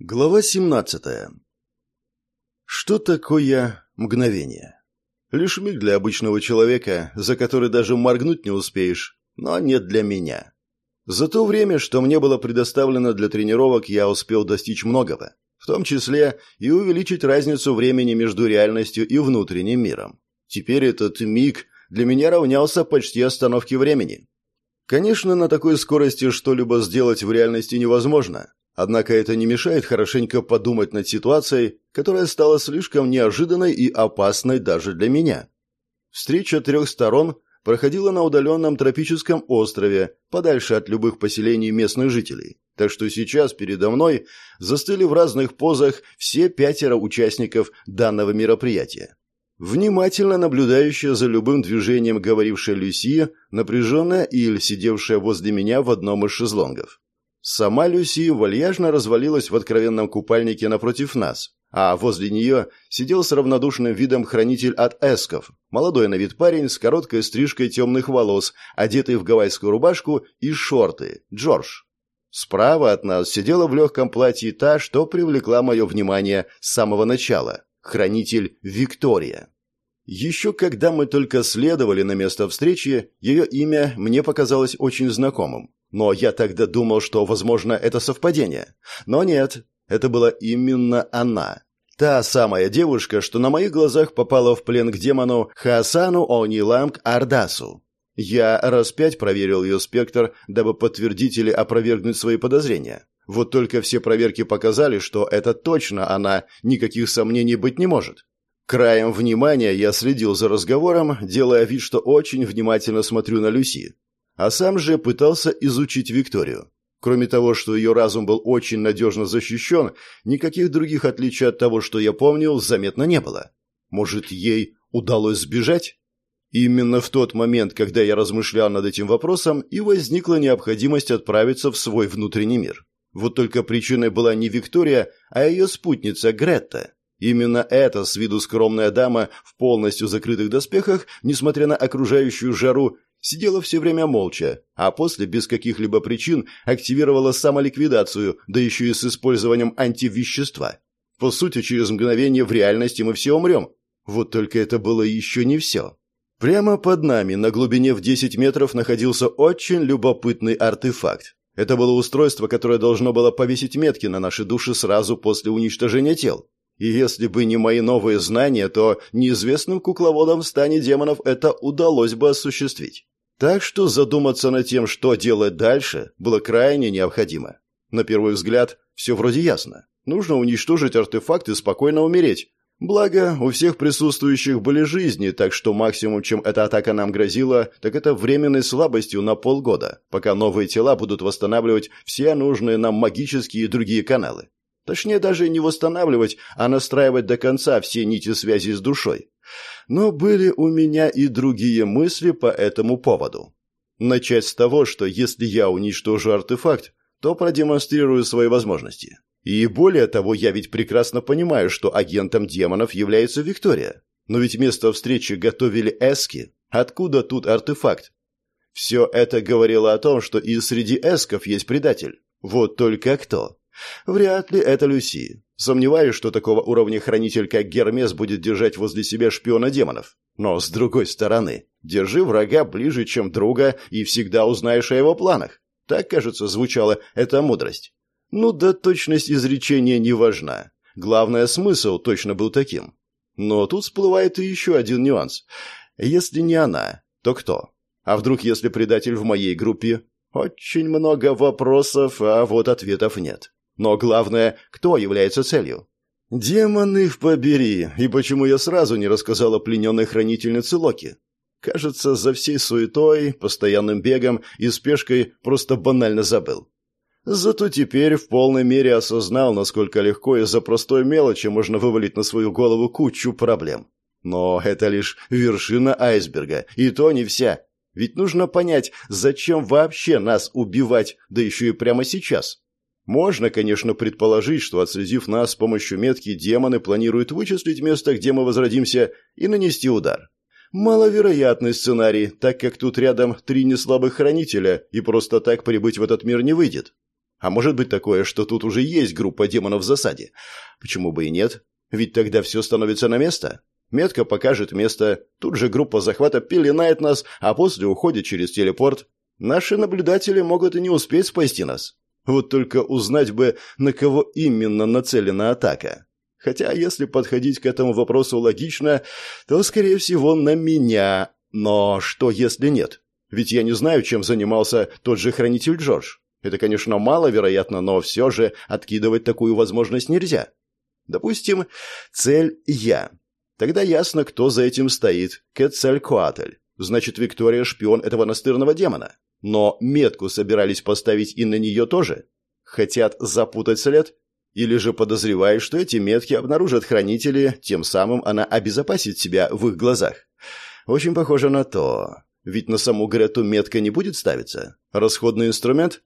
Глава 17. Что такое мгновение? Лишь миг для обычного человека, за который даже моргнуть не успеешь, но нет для меня. За то время, что мне было предоставлено для тренировок, я успел достичь многого, в том числе и увеличить разницу времени между реальностью и внутренним миром. Теперь этот миг для меня равнялся почти остановке времени. Конечно, на такой скорости что-либо сделать в реальности невозможно, Однако это не мешает хорошенько подумать над ситуацией, которая стала слишком неожиданной и опасной даже для меня. Встреча трех сторон проходила на удаленном тропическом острове, подальше от любых поселений местных жителей. Так что сейчас передо мной застыли в разных позах все пятеро участников данного мероприятия. Внимательно наблюдающая за любым движением говорившая Люси, напряженная Иль, сидевшая возле меня в одном из шезлонгов. Сама Люси вальяжно развалилась в откровенном купальнике напротив нас, а возле нее сидел с равнодушным видом хранитель от эсков, молодой на вид парень с короткой стрижкой темных волос, одетый в гавайскую рубашку и шорты, Джордж. Справа от нас сидела в легком платье та, что привлекла мое внимание с самого начала, хранитель Виктория. Еще когда мы только следовали на место встречи, ее имя мне показалось очень знакомым. Но я тогда думал, что, возможно, это совпадение. Но нет, это была именно она. Та самая девушка, что на моих глазах попала в плен к демону Хасану Ониламк Ардасу. Я раз пять проверил ее спектр, дабы подтвердить или опровергнуть свои подозрения. Вот только все проверки показали, что это точно она, никаких сомнений быть не может. Краем внимания я следил за разговором, делая вид, что очень внимательно смотрю на Люси а сам же пытался изучить Викторию. Кроме того, что ее разум был очень надежно защищен, никаких других отличий от того, что я помнил, заметно не было. Может, ей удалось сбежать? Именно в тот момент, когда я размышлял над этим вопросом, и возникла необходимость отправиться в свой внутренний мир. Вот только причиной была не Виктория, а ее спутница Гретта. Именно эта с виду скромная дама в полностью закрытых доспехах, несмотря на окружающую жару, сидела все время молча, а после без каких-либо причин активировала самоликвидацию, да еще и с использованием антивещества. По сути, через мгновение в реальности мы все умрем. Вот только это было еще не все. Прямо под нами, на глубине в 10 метров, находился очень любопытный артефакт. Это было устройство, которое должно было повесить метки на наши души сразу после уничтожения тел. И если бы не мои новые знания, то неизвестным кукловодам в стане демонов это удалось бы осуществить. Так что задуматься над тем, что делать дальше, было крайне необходимо. На первый взгляд, все вроде ясно. Нужно уничтожить артефакт и спокойно умереть. Благо, у всех присутствующих были жизни, так что максимум, чем эта атака нам грозила, так это временной слабостью на полгода, пока новые тела будут восстанавливать все нужные нам магические и другие каналы. Точнее, даже не восстанавливать, а настраивать до конца все нити связи с душой. Но были у меня и другие мысли по этому поводу. Начать с того, что если я уничтожу артефакт, то продемонстрирую свои возможности. И более того, я ведь прекрасно понимаю, что агентом демонов является Виктория. Но ведь место встречи готовили эски. Откуда тут артефакт? Все это говорило о том, что и среди эсков есть предатель. Вот только кто? Вряд ли это Люси. Сомневаюсь, что такого уровня хранитель, как Гермес, будет держать возле себя шпиона демонов. Но, с другой стороны, держи врага ближе, чем друга, и всегда узнаешь о его планах. Так, кажется, звучала эта мудрость. Ну да точность изречения не важна. Главное, смысл точно был таким. Но тут всплывает и еще один нюанс. Если не она, то кто? А вдруг, если предатель в моей группе? Очень много вопросов, а вот ответов нет. Но главное, кто является целью? Демоны в побери, и почему я сразу не рассказал о плененной хранительнице Локи? Кажется, за всей суетой, постоянным бегом и спешкой просто банально забыл. Зато теперь в полной мере осознал, насколько легко из-за простой мелочи можно вывалить на свою голову кучу проблем. Но это лишь вершина айсберга, и то не вся. Ведь нужно понять, зачем вообще нас убивать, да еще и прямо сейчас. Можно, конечно, предположить, что, отследив нас с помощью метки, демоны планируют вычислить место, где мы возродимся, и нанести удар. Маловероятный сценарий, так как тут рядом три неслабых хранителя, и просто так прибыть в этот мир не выйдет. А может быть такое, что тут уже есть группа демонов в засаде? Почему бы и нет? Ведь тогда все становится на место. Метка покажет место, тут же группа захвата пеленает нас, а после уходит через телепорт. Наши наблюдатели могут и не успеть спасти нас. Вот только узнать бы, на кого именно нацелена атака. Хотя, если подходить к этому вопросу логично, то, скорее всего, на меня. Но что, если нет? Ведь я не знаю, чем занимался тот же хранитель Джордж. Это, конечно, маловероятно, но все же откидывать такую возможность нельзя. Допустим, цель «я». Тогда ясно, кто за этим стоит. Кецалькуатль. Значит, Виктория – шпион этого настырного демона. Но метку собирались поставить и на нее тоже? Хотят запутать след? Или же подозревают, что эти метки обнаружат хранители, тем самым она обезопасит себя в их глазах? Очень похоже на то. Ведь на саму Грету метка не будет ставиться. Расходный инструмент?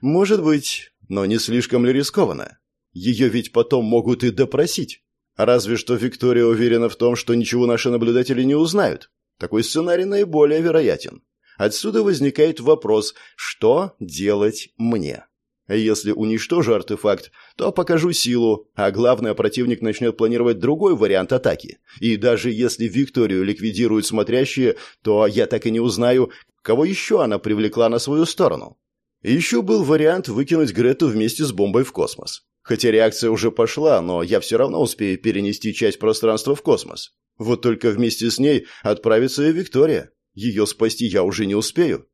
Может быть, но не слишком ли рискованно? Ее ведь потом могут и допросить. Разве что Виктория уверена в том, что ничего наши наблюдатели не узнают. Такой сценарий наиболее вероятен. Отсюда возникает вопрос, что делать мне? Если уничтожу артефакт, то покажу силу, а главное, противник начнет планировать другой вариант атаки. И даже если Викторию ликвидируют смотрящие, то я так и не узнаю, кого еще она привлекла на свою сторону. Еще был вариант выкинуть Грету вместе с бомбой в космос. Хотя реакция уже пошла, но я все равно успею перенести часть пространства в космос. Вот только вместе с ней отправится и Виктория. Ее спасти я уже не успею.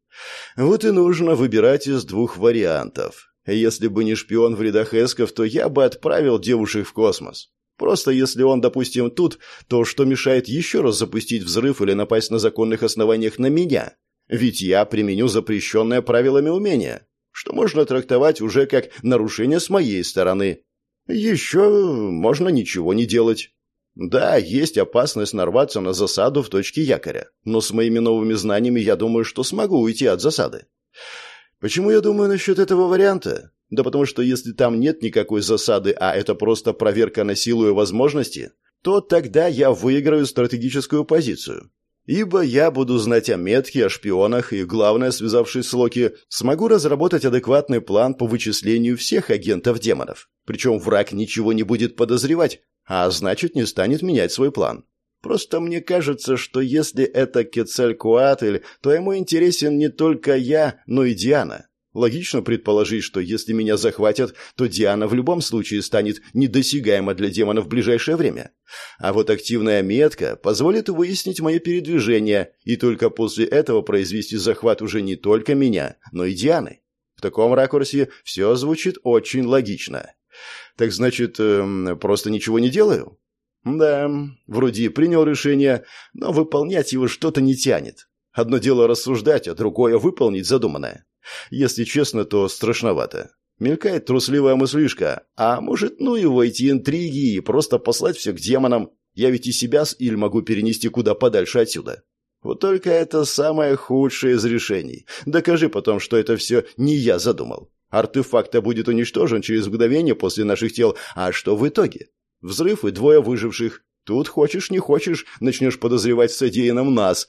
Вот и нужно выбирать из двух вариантов. Если бы не шпион в рядах эсков, то я бы отправил девушек в космос. Просто если он, допустим, тут, то что мешает еще раз запустить взрыв или напасть на законных основаниях на меня? Ведь я применю запрещенное правилами умение, что можно трактовать уже как нарушение с моей стороны. Еще можно ничего не делать. Да, есть опасность нарваться на засаду в точке якоря, но с моими новыми знаниями я думаю, что смогу уйти от засады. Почему я думаю насчет этого варианта? Да потому что если там нет никакой засады, а это просто проверка на силу и возможности, то тогда я выиграю стратегическую позицию. Ибо я буду знать о метке, о шпионах и, главное, связавшись с Локи, смогу разработать адекватный план по вычислению всех агентов демонов. Причем враг ничего не будет подозревать, а значит, не станет менять свой план. Просто мне кажется, что если это Кецалькуатль, то ему интересен не только я, но и Диана. Логично предположить, что если меня захватят, то Диана в любом случае станет недосягаема для демона в ближайшее время. А вот активная метка позволит выяснить мое передвижение и только после этого произвести захват уже не только меня, но и Дианы. В таком ракурсе все звучит очень логично. Так значит, э, просто ничего не делаю? Да, вроде принял решение, но выполнять его что-то не тянет. Одно дело рассуждать, а другое выполнить задуманное. Если честно, то страшновато. Мелькает трусливая мыслишка. А может, ну его эти интриги и просто послать все к демонам. Я ведь и себя с Иль могу перенести куда подальше отсюда. Вот только это самое худшее из решений. Докажи потом, что это все не я задумал. Артефакт будет уничтожен через мгновение после наших тел, а что в итоге? Взрыв и двое выживших. Тут хочешь не хочешь, начнешь подозревать в содеянном нас.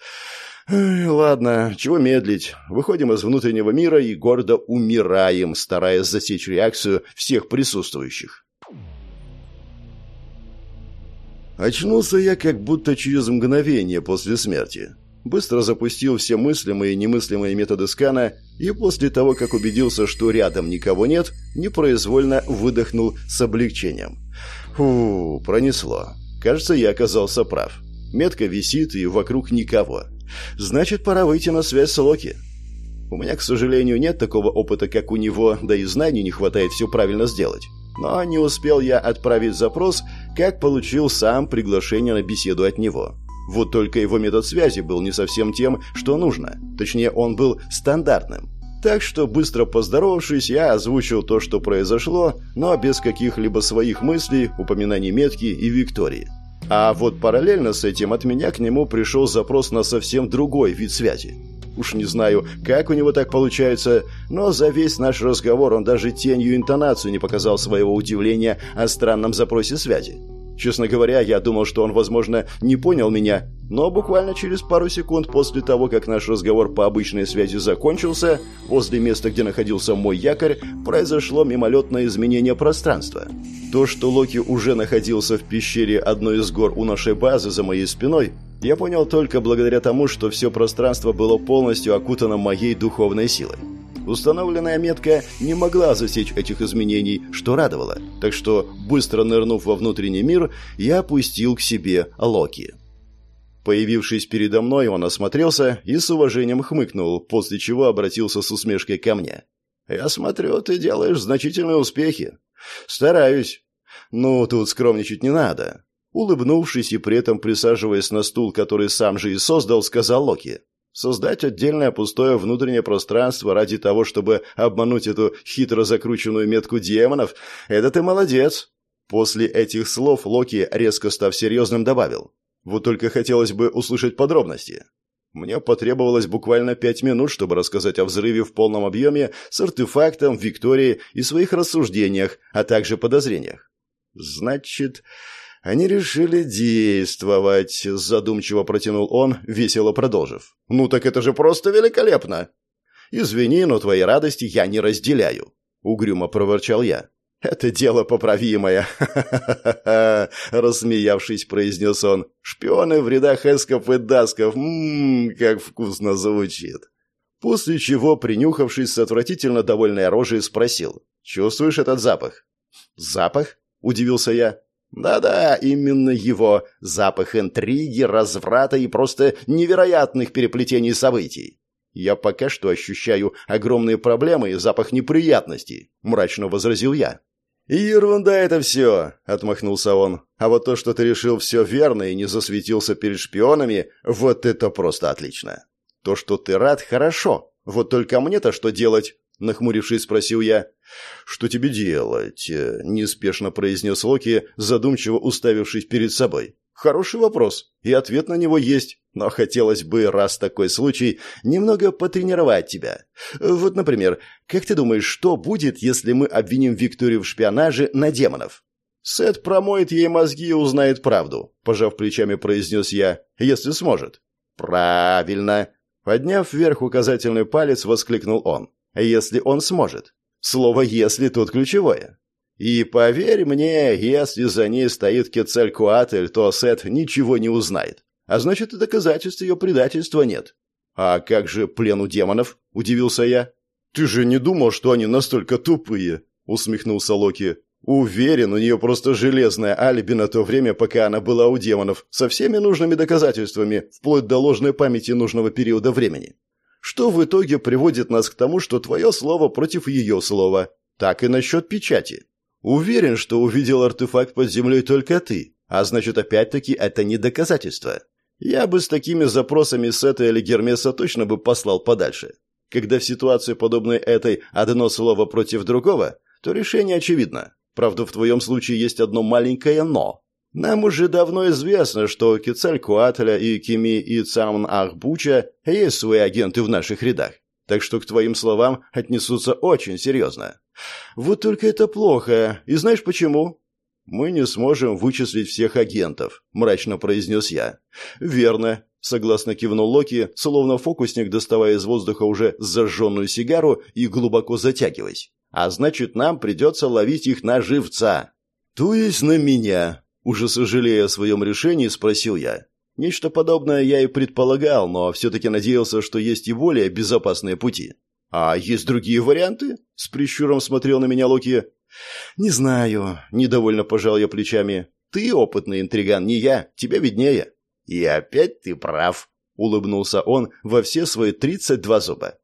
ладно, чего медлить? Выходим из внутреннего мира и гордо умираем, стараясь засечь реакцию всех присутствующих. Очнулся я как будто через мгновение после смерти быстро запустил все мыслимые и немыслимые методы скана и после того, как убедился, что рядом никого нет, непроизвольно выдохнул с облегчением. Фу, пронесло. Кажется, я оказался прав. Метка висит и вокруг никого. Значит, пора выйти на связь с Локи. У меня, к сожалению, нет такого опыта, как у него, да и знаний не хватает все правильно сделать. Но не успел я отправить запрос, как получил сам приглашение на беседу от него. Вот только его метод связи был не совсем тем, что нужно. Точнее, он был стандартным. Так что, быстро поздоровавшись, я озвучил то, что произошло, но без каких-либо своих мыслей, упоминаний метки и Виктории. А вот параллельно с этим от меня к нему пришел запрос на совсем другой вид связи. Уж не знаю, как у него так получается, но за весь наш разговор он даже тенью интонацию не показал своего удивления о странном запросе связи. Честно говоря, я думал, что он, возможно, не понял меня, но буквально через пару секунд после того, как наш разговор по обычной связи закончился, возле места, где находился мой якорь, произошло мимолетное изменение пространства. То, что Локи уже находился в пещере одной из гор у нашей базы за моей спиной, я понял только благодаря тому, что все пространство было полностью окутано моей духовной силой. Установленная метка не могла засечь этих изменений, что радовало, так что, быстро нырнув во внутренний мир, я опустил к себе Локи. Появившись передо мной, он осмотрелся и с уважением хмыкнул, после чего обратился с усмешкой ко мне. «Я смотрю, ты делаешь значительные успехи». «Стараюсь». «Ну, тут скромничать не надо». Улыбнувшись и при этом присаживаясь на стул, который сам же и создал, сказал Локи. Создать отдельное пустое внутреннее пространство ради того, чтобы обмануть эту хитро закрученную метку демонов – это ты молодец. После этих слов Локи, резко став серьезным, добавил. Вот только хотелось бы услышать подробности. Мне потребовалось буквально пять минут, чтобы рассказать о взрыве в полном объеме с артефактом, Виктории и своих рассуждениях, а также подозрениях. Значит, они решили действовать, задумчиво протянул он, весело продолжив. Ну так это же просто великолепно. Извини, но твоей радости я не разделяю, угрюмо проворчал я. «Это дело поправимое», — рассмеявшись, произнес он. «Шпионы в рядах эсков и дасков, ммм, как вкусно звучит». После чего, принюхавшись с отвратительно довольной рожей, спросил. «Чувствуешь этот запах?» «Запах?» — удивился я. Да-да, именно его. Запах интриги, разврата и просто невероятных переплетений событий. Я пока что ощущаю огромные проблемы и запах неприятностей, мрачно возразил я. «Ерунда это все!» — отмахнулся он. «А вот то, что ты решил все верно и не засветился перед шпионами, вот это просто отлично. То, что ты рад, хорошо. Вот только мне-то что делать? Нахмурившись, спросил я. «Что тебе делать?» – неспешно произнес Локи, задумчиво уставившись перед собой. «Хороший вопрос, и ответ на него есть, но хотелось бы, раз такой случай, немного потренировать тебя. Вот, например, как ты думаешь, что будет, если мы обвиним Викторию в шпионаже на демонов?» «Сет промоет ей мозги и узнает правду», – пожав плечами, произнес я, – «если сможет». «Правильно!» Подняв вверх указательный палец, воскликнул он если он сможет. Слово «если» тут ключевое. И поверь мне, если за ней стоит Кецалькуатль, то Сет ничего не узнает. А значит, и доказательств ее предательства нет. «А как же плен у демонов?» – удивился я. «Ты же не думал, что они настолько тупые?» – усмехнулся Локи. «Уверен, у нее просто железное алиби на то время, пока она была у демонов, со всеми нужными доказательствами, вплоть до ложной памяти нужного периода времени что в итоге приводит нас к тому, что твое слово против ее слова. Так и насчет печати. Уверен, что увидел артефакт под землей только ты, а значит, опять-таки, это не доказательство. Я бы с такими запросами Сета или Гермеса точно бы послал подальше. Когда в ситуации, подобной этой, одно слово против другого, то решение очевидно. Правда, в твоем случае есть одно маленькое «но». Нам уже давно известно, что у Кецалькуатля и Кими и Цамн Ахбуча есть свои агенты в наших рядах. Так что к твоим словам отнесутся очень серьезно. Вот только это плохо. И знаешь почему? Мы не сможем вычислить всех агентов, мрачно произнес я. Верно, согласно кивнул Локи, словно фокусник, доставая из воздуха уже зажженную сигару и глубоко затягиваясь. А значит, нам придется ловить их на живца. То есть на меня, уже сожалея о своем решении, спросил я. Нечто подобное я и предполагал, но все-таки надеялся, что есть и более безопасные пути. «А есть другие варианты?» — с прищуром смотрел на меня Локи. «Не знаю», — недовольно пожал я плечами. «Ты опытный интриган, не я, тебе виднее». «И опять ты прав», — улыбнулся он во все свои тридцать два зуба.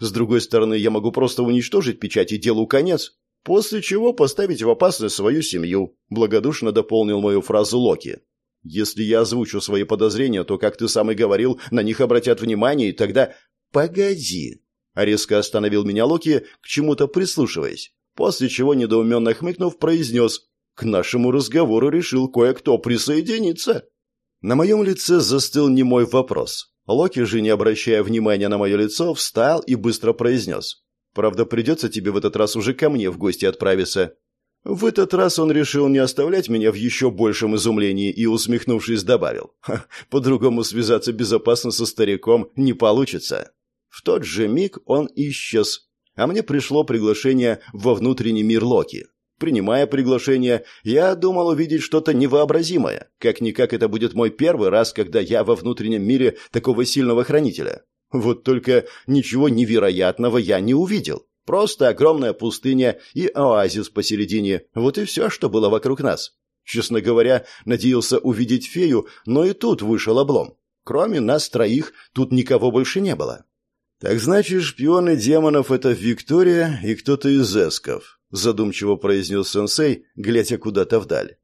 «С другой стороны, я могу просто уничтожить печать и делу конец. После чего поставить в опасность свою семью, благодушно дополнил мою фразу Локи. Если я озвучу свои подозрения, то, как ты сам и говорил, на них обратят внимание, и тогда... Погоди. Резко остановил меня Локи, к чему-то прислушиваясь. После чего, недоуменно хмыкнув, произнес «К нашему разговору решил кое-кто присоединиться». На моем лице застыл немой вопрос. Локи же, не обращая внимания на мое лицо, встал и быстро произнес Правда, придется тебе в этот раз уже ко мне в гости отправиться». В этот раз он решил не оставлять меня в еще большем изумлении и, усмехнувшись, добавил. «По-другому связаться безопасно со стариком не получится». В тот же миг он исчез, а мне пришло приглашение во внутренний мир Локи. Принимая приглашение, я думал увидеть что-то невообразимое. Как-никак это будет мой первый раз, когда я во внутреннем мире такого сильного хранителя. Вот только ничего невероятного я не увидел. Просто огромная пустыня и оазис посередине. Вот и все, что было вокруг нас. Честно говоря, надеялся увидеть фею, но и тут вышел облом. Кроме нас троих, тут никого больше не было. «Так значит, шпионы демонов — это Виктория и кто-то из эсков», — задумчиво произнес сенсей, глядя куда-то вдаль.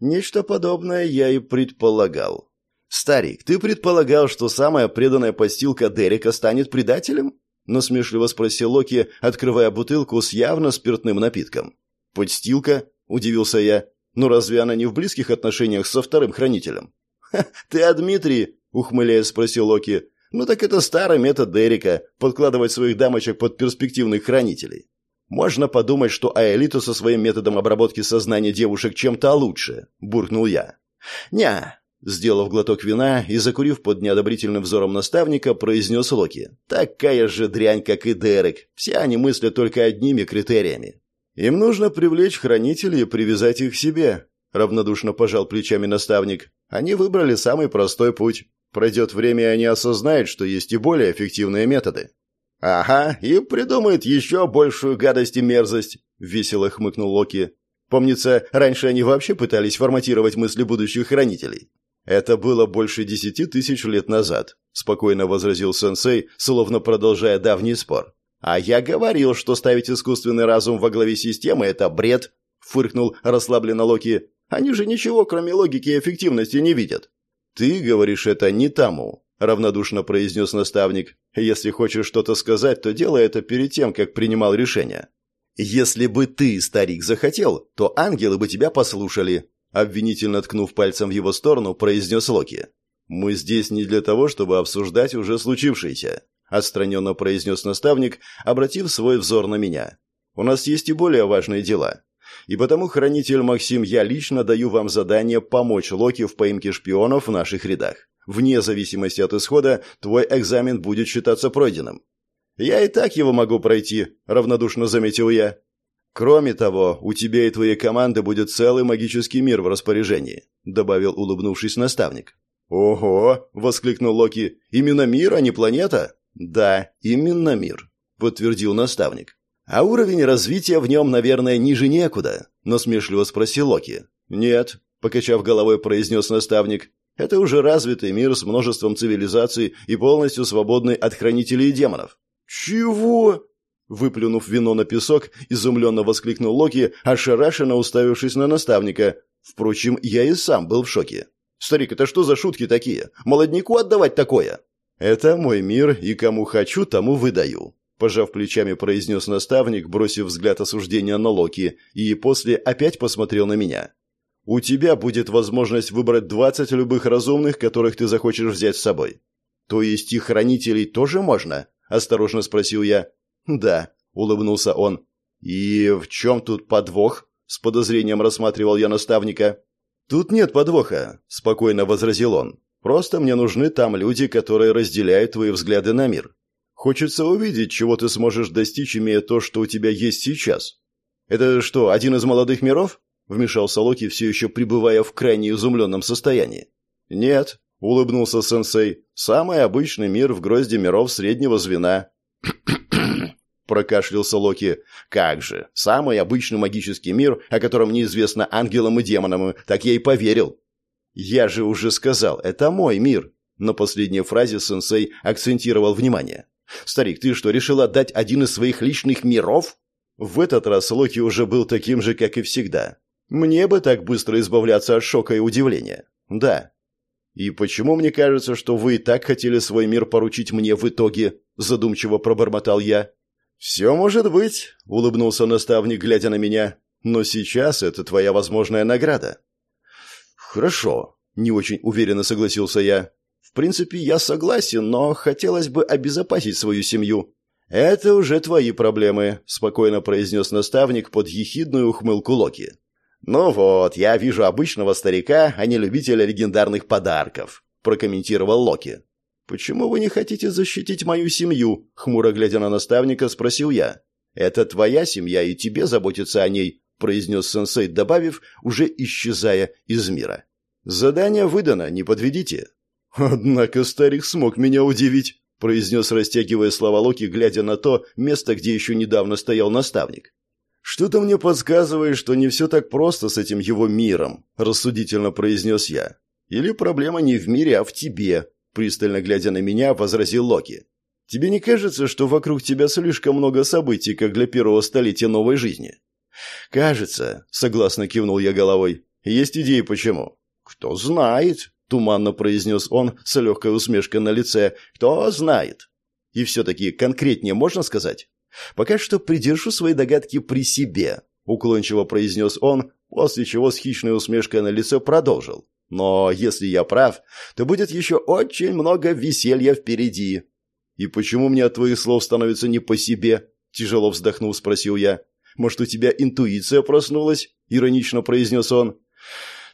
«Нечто подобное я и предполагал». «Старик, ты предполагал, что самая преданная постилка Дерека станет предателем?» — насмешливо спросил Локи, открывая бутылку с явно спиртным напитком. «Подстилка?» — удивился я. «Ну разве она не в близких отношениях со вторым хранителем?» «Ха, ты о Дмитрии?» — ухмыляясь спросил Локи. «Ну так это старый метод Дерека — подкладывать своих дамочек под перспективных хранителей. Можно подумать, что Аэлиту со своим методом обработки сознания девушек чем-то лучше», — буркнул я. «Ня, Сделав глоток вина и закурив под неодобрительным взором наставника, произнес Локи. «Такая же дрянь, как и Дерек. Все они мыслят только одними критериями. Им нужно привлечь хранителей и привязать их к себе», — равнодушно пожал плечами наставник. «Они выбрали самый простой путь. Пройдет время, и они осознают, что есть и более эффективные методы». «Ага, и придумают еще большую гадость и мерзость», — весело хмыкнул Локи. «Помнится, раньше они вообще пытались форматировать мысли будущих хранителей. «Это было больше десяти тысяч лет назад», — спокойно возразил сенсей, словно продолжая давний спор. «А я говорил, что ставить искусственный разум во главе системы — это бред», — фыркнул расслабленно Локи. «Они же ничего, кроме логики и эффективности, не видят». «Ты говоришь это не тому», — равнодушно произнес наставник. «Если хочешь что-то сказать, то делай это перед тем, как принимал решение». «Если бы ты, старик, захотел, то ангелы бы тебя послушали», Обвинительно ткнув пальцем в его сторону, произнес Локи. «Мы здесь не для того, чтобы обсуждать уже случившееся», отстраненно произнес наставник, обратив свой взор на меня. «У нас есть и более важные дела. И потому, хранитель Максим, я лично даю вам задание помочь Локи в поимке шпионов в наших рядах. Вне зависимости от исхода, твой экзамен будет считаться пройденным». «Я и так его могу пройти», — равнодушно заметил я. «Кроме того, у тебя и твоей команды будет целый магический мир в распоряжении», добавил, улыбнувшись наставник. «Ого!» — воскликнул Локи. «Именно мир, а не планета?» «Да, именно мир», — подтвердил наставник. «А уровень развития в нем, наверное, ниже некуда», — насмешливо спросил Локи. «Нет», — покачав головой, произнес наставник. «Это уже развитый мир с множеством цивилизаций и полностью свободный от хранителей и демонов». «Чего?» Выплюнув вино на песок, изумленно воскликнул Локи, ошарашенно уставившись на наставника. Впрочем, я и сам был в шоке. «Старик, это что за шутки такие? Молодняку отдавать такое?» «Это мой мир, и кому хочу, тому выдаю», – пожав плечами, произнес наставник, бросив взгляд осуждения на Локи, и после опять посмотрел на меня. «У тебя будет возможность выбрать двадцать любых разумных, которых ты захочешь взять с собой». «То есть и хранителей тоже можно?» – осторожно спросил я. «Да», — улыбнулся он. «И в чем тут подвох?» — с подозрением рассматривал я наставника. «Тут нет подвоха», — спокойно возразил он. «Просто мне нужны там люди, которые разделяют твои взгляды на мир. Хочется увидеть, чего ты сможешь достичь, имея то, что у тебя есть сейчас». «Это что, один из молодых миров?» — вмешался Локи, все еще пребывая в крайне изумленном состоянии. «Нет», — улыбнулся сенсей, — «самый обычный мир в грозде миров среднего звена прокашлялся Локи. «Как же! Самый обычный магический мир, о котором неизвестно ангелам и демонам, так я и поверил!» «Я же уже сказал, это мой мир!» На последней фразе сенсей акцентировал внимание. «Старик, ты что, решил отдать один из своих личных миров?» В этот раз Локи уже был таким же, как и всегда. «Мне бы так быстро избавляться от шока и удивления». «Да». «И почему мне кажется, что вы и так хотели свой мир поручить мне в итоге?» Задумчиво пробормотал я. «Все может быть», — улыбнулся наставник, глядя на меня. «Но сейчас это твоя возможная награда». «Хорошо», — не очень уверенно согласился я. «В принципе, я согласен, но хотелось бы обезопасить свою семью. «Это уже твои проблемы», — спокойно произнес наставник под ехидную ухмылку Локи. «Ну вот, я вижу обычного старика, а не любителя легендарных подарков», — прокомментировал Локи. «Почему вы не хотите защитить мою семью?» — хмуро глядя на наставника, спросил я. «Это твоя семья, и тебе заботиться о ней», — произнес сенсей, добавив, уже исчезая из мира. «Задание выдано, не подведите». «Однако старик смог меня удивить», произнес, растягивая слова Локи, глядя на то место, где еще недавно стоял наставник. «Что-то мне подсказывает, что не все так просто с этим его миром», – рассудительно произнес я. «Или проблема не в мире, а в тебе», – пристально глядя на меня, возразил Локи. «Тебе не кажется, что вокруг тебя слишком много событий, как для первого столетия новой жизни?» «Кажется», – согласно кивнул я головой. «Есть идеи, почему?» «Кто знает», туманно произнес он с легкой усмешкой на лице. «Кто знает?» «И все-таки конкретнее можно сказать?» «Пока что придержу свои догадки при себе», — уклончиво произнес он, после чего с хищной усмешкой на лице продолжил. «Но если я прав, то будет еще очень много веселья впереди». «И почему мне от твоих слов становится не по себе?» — тяжело вздохнув, спросил я. «Может, у тебя интуиция проснулась?» — иронично произнес он.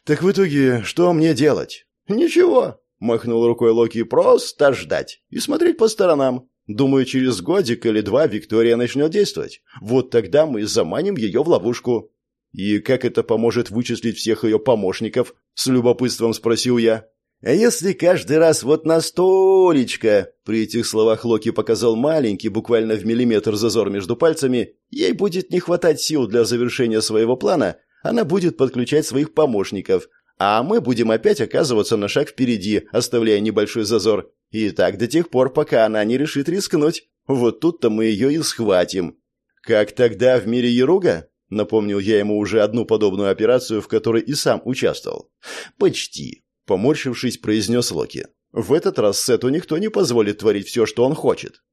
«Так в итоге, что мне делать?» «Ничего», — махнул рукой Локи, — «просто ждать и смотреть по сторонам. Думаю, через годик или два Виктория начнет действовать. Вот тогда мы заманим ее в ловушку». «И как это поможет вычислить всех ее помощников?» — с любопытством спросил я. «А если каждый раз вот на столечко?» При этих словах Локи показал маленький, буквально в миллиметр зазор между пальцами. «Ей будет не хватать сил для завершения своего плана. Она будет подключать своих помощников а мы будем опять оказываться на шаг впереди, оставляя небольшой зазор. И так до тех пор, пока она не решит рискнуть. Вот тут-то мы ее и схватим. Как тогда в мире Яруга? Напомнил я ему уже одну подобную операцию, в которой и сам участвовал. Почти. Поморщившись, произнес Локи. В этот раз Сету никто не позволит творить все, что он хочет.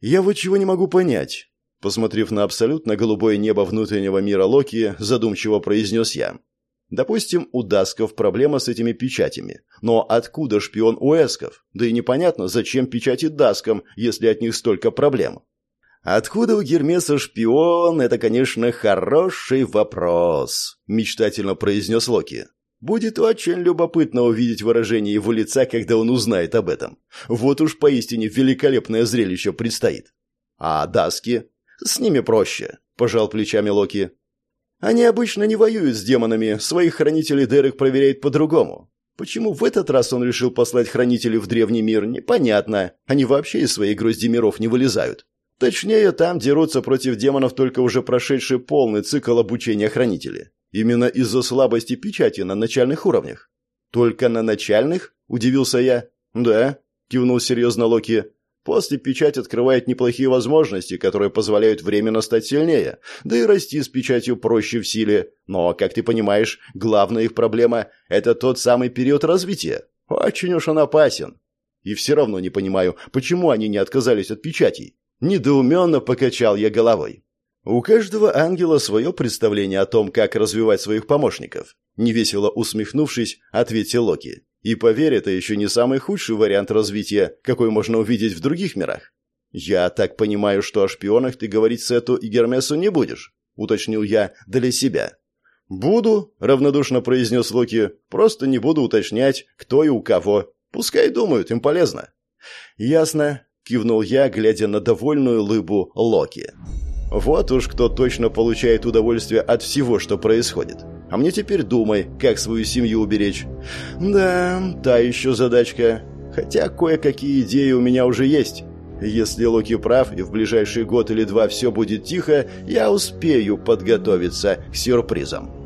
Я вот чего не могу понять. Посмотрев на абсолютно голубое небо внутреннего мира Локи, задумчиво произнес я. Допустим, у Дасков проблема с этими печатями. Но откуда шпион у Эсков? Да и непонятно, зачем печати Даскам, если от них столько проблем. Откуда у Гермеса шпион, это, конечно, хороший вопрос, мечтательно произнес Локи. Будет очень любопытно увидеть выражение его лица, когда он узнает об этом. Вот уж поистине великолепное зрелище предстоит. А Даски? С ними проще, пожал плечами Локи. Они обычно не воюют с демонами, своих хранителей Дерек проверяет по-другому. Почему в этот раз он решил послать хранителей в древний мир, непонятно. Они вообще из своей грозди миров не вылезают. Точнее, там дерутся против демонов только уже прошедший полный цикл обучения хранителей. Именно из-за слабости печати на начальных уровнях. «Только на начальных?» – удивился я. «Да», – кивнул серьезно Локи. После печать открывает неплохие возможности, которые позволяют временно стать сильнее, да и расти с печатью проще в силе. Но, как ты понимаешь, главная их проблема – это тот самый период развития. Очень уж он опасен. И все равно не понимаю, почему они не отказались от печатей. Недоуменно покачал я головой. У каждого ангела свое представление о том, как развивать своих помощников. Невесело усмехнувшись, ответил Локи. И поверь, это еще не самый худший вариант развития, какой можно увидеть в других мирах. Я так понимаю, что о шпионах ты говорить Сету и Гермесу не будешь, уточнил я для себя. Буду, равнодушно произнес Локи. Просто не буду уточнять, кто и у кого. Пускай думают, им полезно. Ясно, кивнул я, глядя на довольную лыбу Локи. Вот уж кто точно получает удовольствие от всего, что происходит. А мне теперь думай, как свою семью уберечь. Да, та еще задачка. Хотя кое-какие идеи у меня уже есть. Если Локи прав, и в ближайший год или два все будет тихо, я успею подготовиться к сюрпризам.